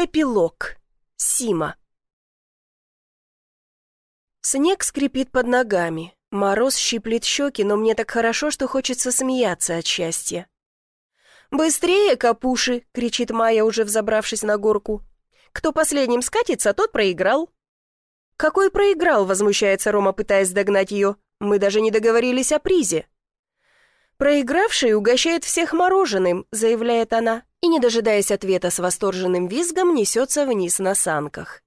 Эпилог. Сима. Снег скрипит под ногами. Мороз щиплет щеки, но мне так хорошо, что хочется смеяться от счастья. «Быстрее, капуши!» — кричит Майя, уже взобравшись на горку. «Кто последним скатится, тот проиграл». «Какой проиграл?» — возмущается Рома, пытаясь догнать ее. «Мы даже не договорились о призе». «Проигравший угощает всех мороженым», — заявляет она, и, не дожидаясь ответа с восторженным визгом, несется вниз на санках.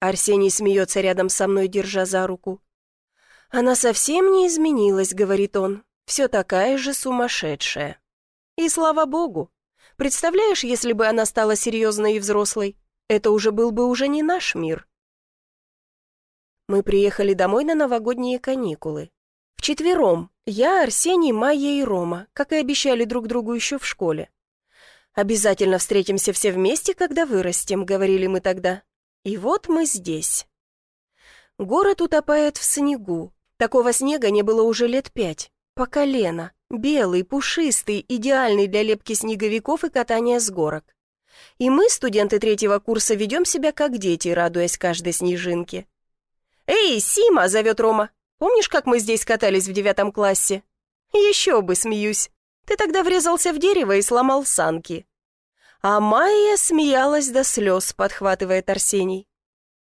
Арсений смеется рядом со мной, держа за руку. «Она совсем не изменилась», — говорит он, — «все такая же сумасшедшая». И слава богу. Представляешь, если бы она стала серьезной и взрослой, это уже был бы уже не наш мир. Мы приехали домой на новогодние каникулы. Вчетвером, я, Арсений, Майя и Рома, как и обещали друг другу еще в школе. «Обязательно встретимся все вместе, когда вырастем», — говорили мы тогда. И вот мы здесь. Город утопает в снегу. Такого снега не было уже лет пять. По колено. Белый, пушистый, идеальный для лепки снеговиков и катания с горок. И мы, студенты третьего курса, ведем себя как дети, радуясь каждой снежинке. «Эй, Сима!» — зовет Рома. Помнишь, как мы здесь катались в девятом классе? Еще бы, смеюсь. Ты тогда врезался в дерево и сломал санки. А Майя смеялась до слез, подхватывает Арсений.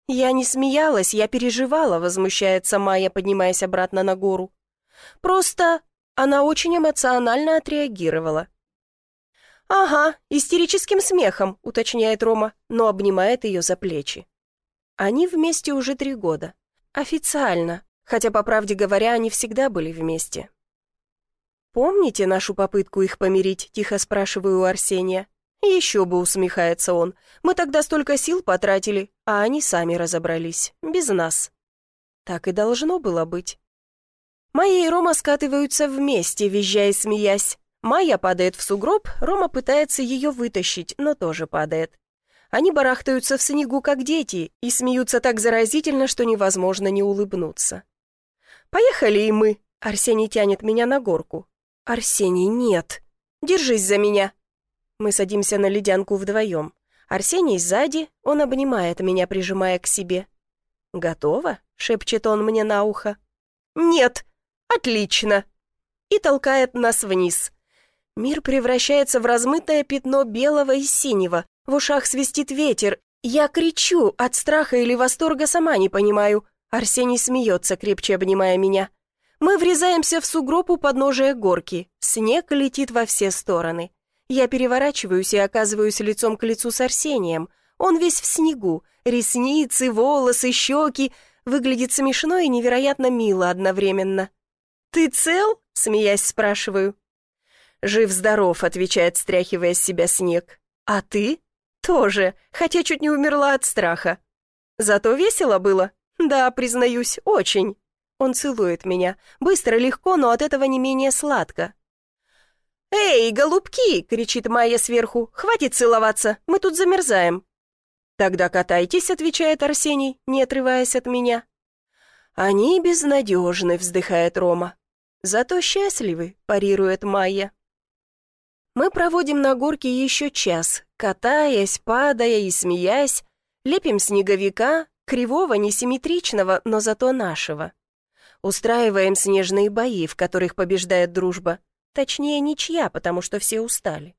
Я не смеялась, я переживала, возмущается Майя, поднимаясь обратно на гору. Просто она очень эмоционально отреагировала. «Ага, истерическим смехом», — уточняет Рома, но обнимает ее за плечи. Они вместе уже три года. Официально, хотя, по правде говоря, они всегда были вместе. «Помните нашу попытку их помирить?» — тихо спрашиваю у Арсения. «Еще бы», — усмехается он. «Мы тогда столько сил потратили, а они сами разобрались, без нас». Так и должно было быть. Майя и Рома скатываются вместе, визжая и смеясь. Майя падает в сугроб, Рома пытается ее вытащить, но тоже падает. Они барахтаются в снегу, как дети, и смеются так заразительно, что невозможно не улыбнуться. «Поехали и мы!» Арсений тянет меня на горку. «Арсений, нет! Держись за меня!» Мы садимся на ледянку вдвоем. Арсений сзади, он обнимает меня, прижимая к себе. «Готово?» — шепчет он мне на ухо. «Нет! Отлично!» И толкает нас вниз. Мир превращается в размытое пятно белого и синего. В ушах свистит ветер. Я кричу, от страха или восторга сама не понимаю. Арсений смеется, крепче обнимая меня. Мы врезаемся в сугроб у подножия горки. Снег летит во все стороны. Я переворачиваюсь и оказываюсь лицом к лицу с Арсением. Он весь в снегу. Ресницы, волосы, щеки. Выглядит смешно и невероятно мило одновременно. «Ты цел?» — смеясь спрашиваю. «Жив-здоров», — отвечает, стряхивая с себя снег. «А ты?» «Тоже, хотя чуть не умерла от страха». «Зато весело было?» «Да, признаюсь, очень». Он целует меня. Быстро, легко, но от этого не менее сладко. «Эй, голубки!» — кричит Майя сверху. «Хватит целоваться, мы тут замерзаем». «Тогда катайтесь», — отвечает Арсений, не отрываясь от меня. «Они безнадежны», — вздыхает Рома. «Зато счастливы», — парирует Майя. Мы проводим на горке еще час, катаясь, падая и смеясь, лепим снеговика, Кривого, несимметричного, но зато нашего. Устраиваем снежные бои, в которых побеждает дружба. Точнее, ничья, потому что все устали.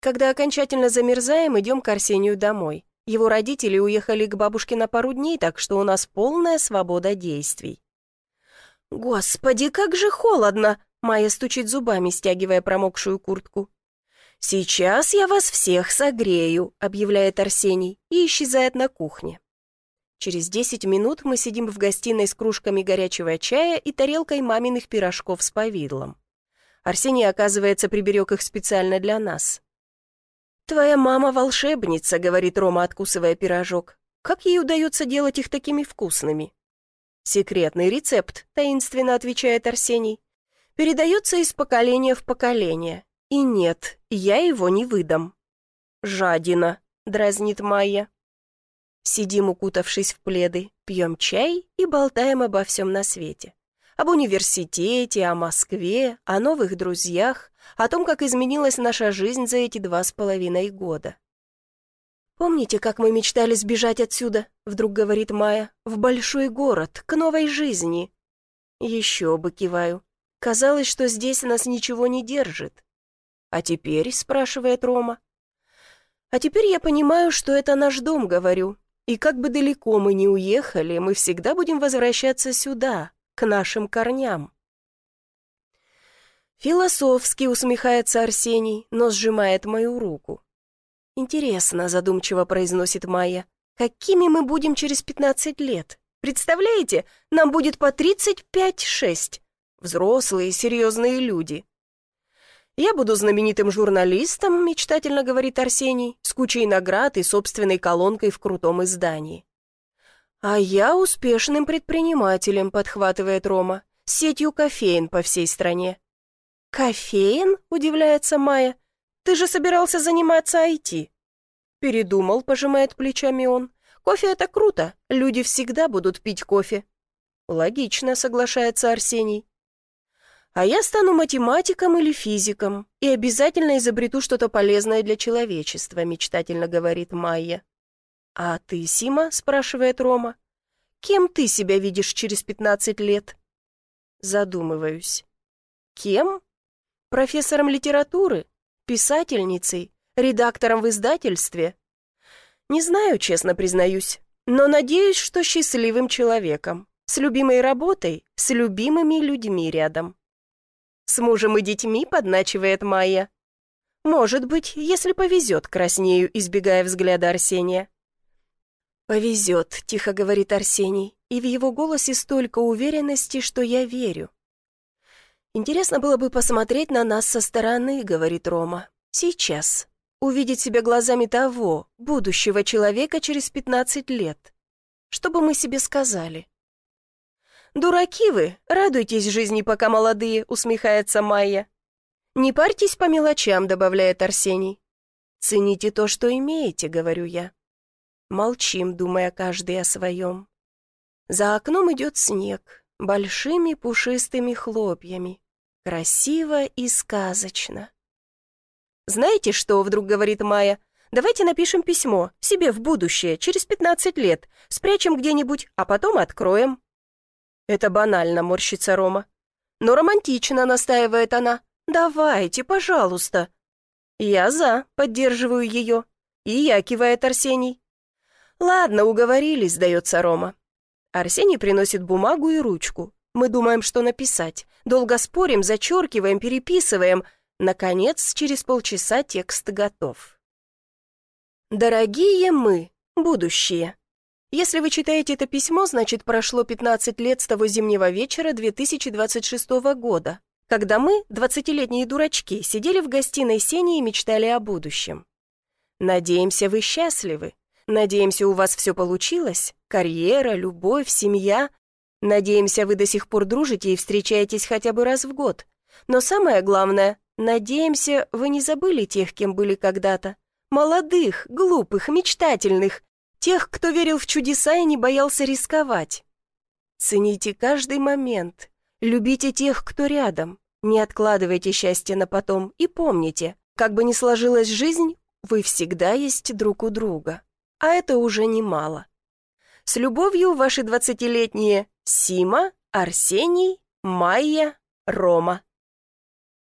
Когда окончательно замерзаем, идем к Арсению домой. Его родители уехали к бабушке на пару дней, так что у нас полная свобода действий. «Господи, как же холодно!» Майя стучит зубами, стягивая промокшую куртку. «Сейчас я вас всех согрею», — объявляет Арсений и исчезает на кухне. Через 10 минут мы сидим в гостиной с кружками горячего чая и тарелкой маминых пирожков с повидлом. Арсений, оказывается, приберег их специально для нас. «Твоя мама волшебница», — говорит Рома, откусывая пирожок. «Как ей удается делать их такими вкусными?» «Секретный рецепт», — таинственно отвечает Арсений. «Передается из поколения в поколение. И нет, я его не выдам». «Жадина», — дразнит Майя. Сидим, укутавшись в пледы, пьем чай и болтаем обо всем на свете. Об университете, о Москве, о новых друзьях, о том, как изменилась наша жизнь за эти два с половиной года. «Помните, как мы мечтали сбежать отсюда?» — вдруг говорит Майя. «В большой город, к новой жизни». «Еще бы киваю. Казалось, что здесь нас ничего не держит». «А теперь?» — спрашивает Рома. «А теперь я понимаю, что это наш дом, говорю. И как бы далеко мы ни уехали, мы всегда будем возвращаться сюда, к нашим корням». Философски усмехается Арсений, но сжимает мою руку. «Интересно», — задумчиво произносит Майя, «какими мы будем через пятнадцать лет? Представляете, нам будет по тридцать пять-шесть. Взрослые, серьезные люди». «Я буду знаменитым журналистом», — мечтательно говорит Арсений, с кучей наград и собственной колонкой в крутом издании. «А я успешным предпринимателем», — подхватывает Рома, с сетью кофеин по всей стране. «Кофеин?» — удивляется Майя. Ты же собирался заниматься IT». «Передумал», — пожимает плечами он. «Кофе — это круто. Люди всегда будут пить кофе». «Логично», — соглашается Арсений. «А я стану математиком или физиком и обязательно изобрету что-то полезное для человечества», — мечтательно говорит Майя. «А ты, Сима?» — спрашивает Рома. «Кем ты себя видишь через пятнадцать лет?» Задумываюсь. «Кем? Профессором литературы? Писательницей? Редактором в издательстве? Не знаю, честно признаюсь, но надеюсь, что счастливым человеком, с любимой работой, с любимыми людьми рядом. С мужем и детьми подначивает Майя. Может быть, если повезет, краснею, избегая взгляда Арсения. «Повезет», — тихо говорит Арсений, и в его голосе столько уверенности, что я верю. «Интересно было бы посмотреть на нас со стороны», — говорит Рома. «Сейчас. Увидеть себя глазами того, будущего человека через пятнадцать лет. Что бы мы себе сказали?» «Дураки вы! Радуйтесь жизни, пока молодые», — усмехается Майя. «Не парьтесь по мелочам», — добавляет Арсений. «Цените то, что имеете», — говорю я. Молчим, думая каждый о своем. За окном идет снег, большими пушистыми хлопьями. Красиво и сказочно. «Знаете что?» — вдруг говорит Майя. «Давайте напишем письмо, себе в будущее, через пятнадцать лет, спрячем где-нибудь, а потом откроем». «Это банально», — морщится Рома. «Но романтично», — настаивает она. «Давайте, пожалуйста». «Я за», — поддерживаю ее. «И я», — кивает Арсений. «Ладно, уговорились», — сдается Рома. Арсений приносит бумагу и ручку. Мы думаем, что написать. Долго спорим, зачеркиваем, переписываем. Наконец, через полчаса текст готов. Дорогие мы, будущее. Если вы читаете это письмо, значит, прошло 15 лет с того зимнего вечера 2026 года, когда мы, 20-летние дурачки, сидели в гостиной Сени и мечтали о будущем. Надеемся, вы счастливы. Надеемся, у вас все получилось. Карьера, любовь, семья. Надеемся, вы до сих пор дружите и встречаетесь хотя бы раз в год. Но самое главное, надеемся, вы не забыли тех, кем были когда-то. Молодых, глупых, мечтательных. Тех, кто верил в чудеса и не боялся рисковать. Цените каждый момент. Любите тех, кто рядом. Не откладывайте счастье на потом и помните, как бы ни сложилась жизнь, вы всегда есть друг у друга. А это уже немало. С любовью, ваши двадцатилетние Сима, Арсений, Майя, Рома.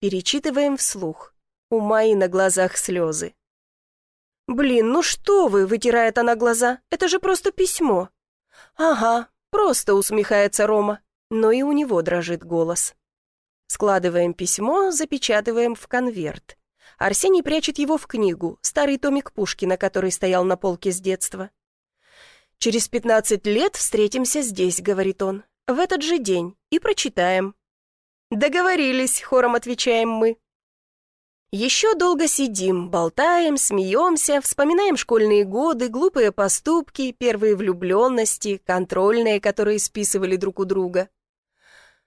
Перечитываем вслух. У Майи на глазах слезы. «Блин, ну что вы!» — вытирает она глаза. «Это же просто письмо!» «Ага, просто!» — усмехается Рома. Но и у него дрожит голос. Складываем письмо, запечатываем в конверт. Арсений прячет его в книгу, старый томик Пушкина, который стоял на полке с детства. «Через пятнадцать лет встретимся здесь», — говорит он, — «в этот же день, и прочитаем». «Договорились», — хором отвечаем мы. Еще долго сидим, болтаем, смеемся, вспоминаем школьные годы, глупые поступки, первые влюбленности, контрольные, которые списывали друг у друга.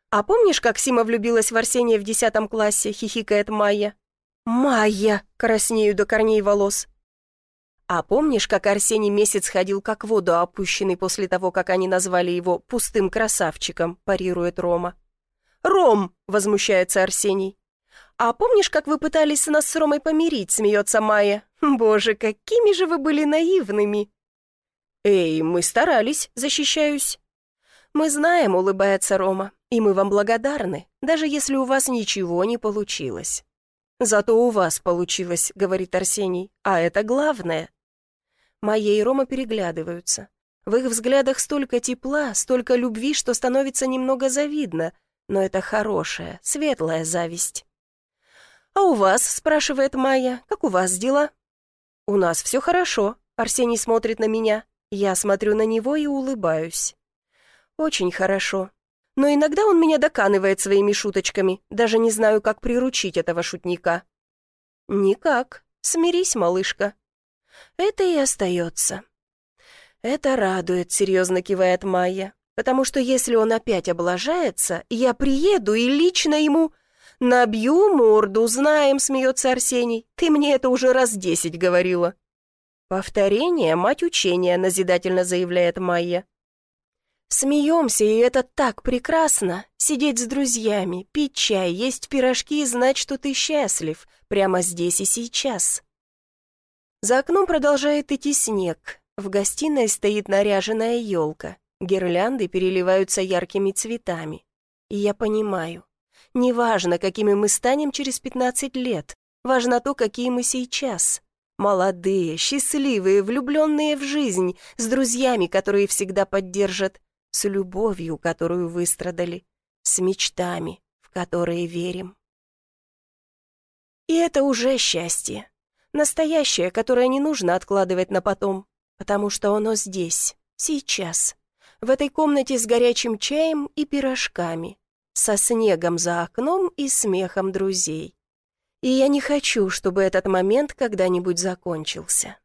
«А помнишь, как Сима влюбилась в Арсения в десятом классе?» — хихикает Майя. «Майя!» — краснею до корней волос. А помнишь, как Арсений месяц ходил как воду опущенный после того, как они назвали его «пустым красавчиком», парирует Рома. «Ром!» — возмущается Арсений. «А помнишь, как вы пытались нас с Ромой помирить?» — смеется Майя. «Боже, какими же вы были наивными!» «Эй, мы старались, защищаюсь». «Мы знаем», — улыбается Рома, — «и мы вам благодарны, даже если у вас ничего не получилось». «Зато у вас получилось», — говорит Арсений, — «а это главное». Майя и Рома переглядываются. В их взглядах столько тепла, столько любви, что становится немного завидно, но это хорошая, светлая зависть. «А у вас?» — спрашивает Майя. «Как у вас дела?» «У нас все хорошо», — Арсений смотрит на меня. Я смотрю на него и улыбаюсь. «Очень хорошо. Но иногда он меня доканывает своими шуточками. Даже не знаю, как приручить этого шутника». «Никак. Смирись, малышка». «Это и остается». «Это радует», — серьезно кивает Майя. «Потому что если он опять облажается, я приеду и лично ему...» «Набью морду, знаем», — смеется Арсений. «Ты мне это уже раз десять говорила». «Повторение — мать учения», — назидательно заявляет Майя. «Смеемся, и это так прекрасно. Сидеть с друзьями, пить чай, есть пирожки и знать, что ты счастлив. Прямо здесь и сейчас». За окном продолжает идти снег. В гостиной стоит наряженная елка. Гирлянды переливаются яркими цветами. И я понимаю, Неважно, какими мы станем через 15 лет, важно то, какие мы сейчас. Молодые, счастливые, влюбленные в жизнь, с друзьями, которые всегда поддержат, с любовью, которую выстрадали, с мечтами, в которые верим. И это уже счастье. Настоящее, которое не нужно откладывать на потом, потому что оно здесь, сейчас, в этой комнате с горячим чаем и пирожками, со снегом за окном и смехом друзей. И я не хочу, чтобы этот момент когда-нибудь закончился.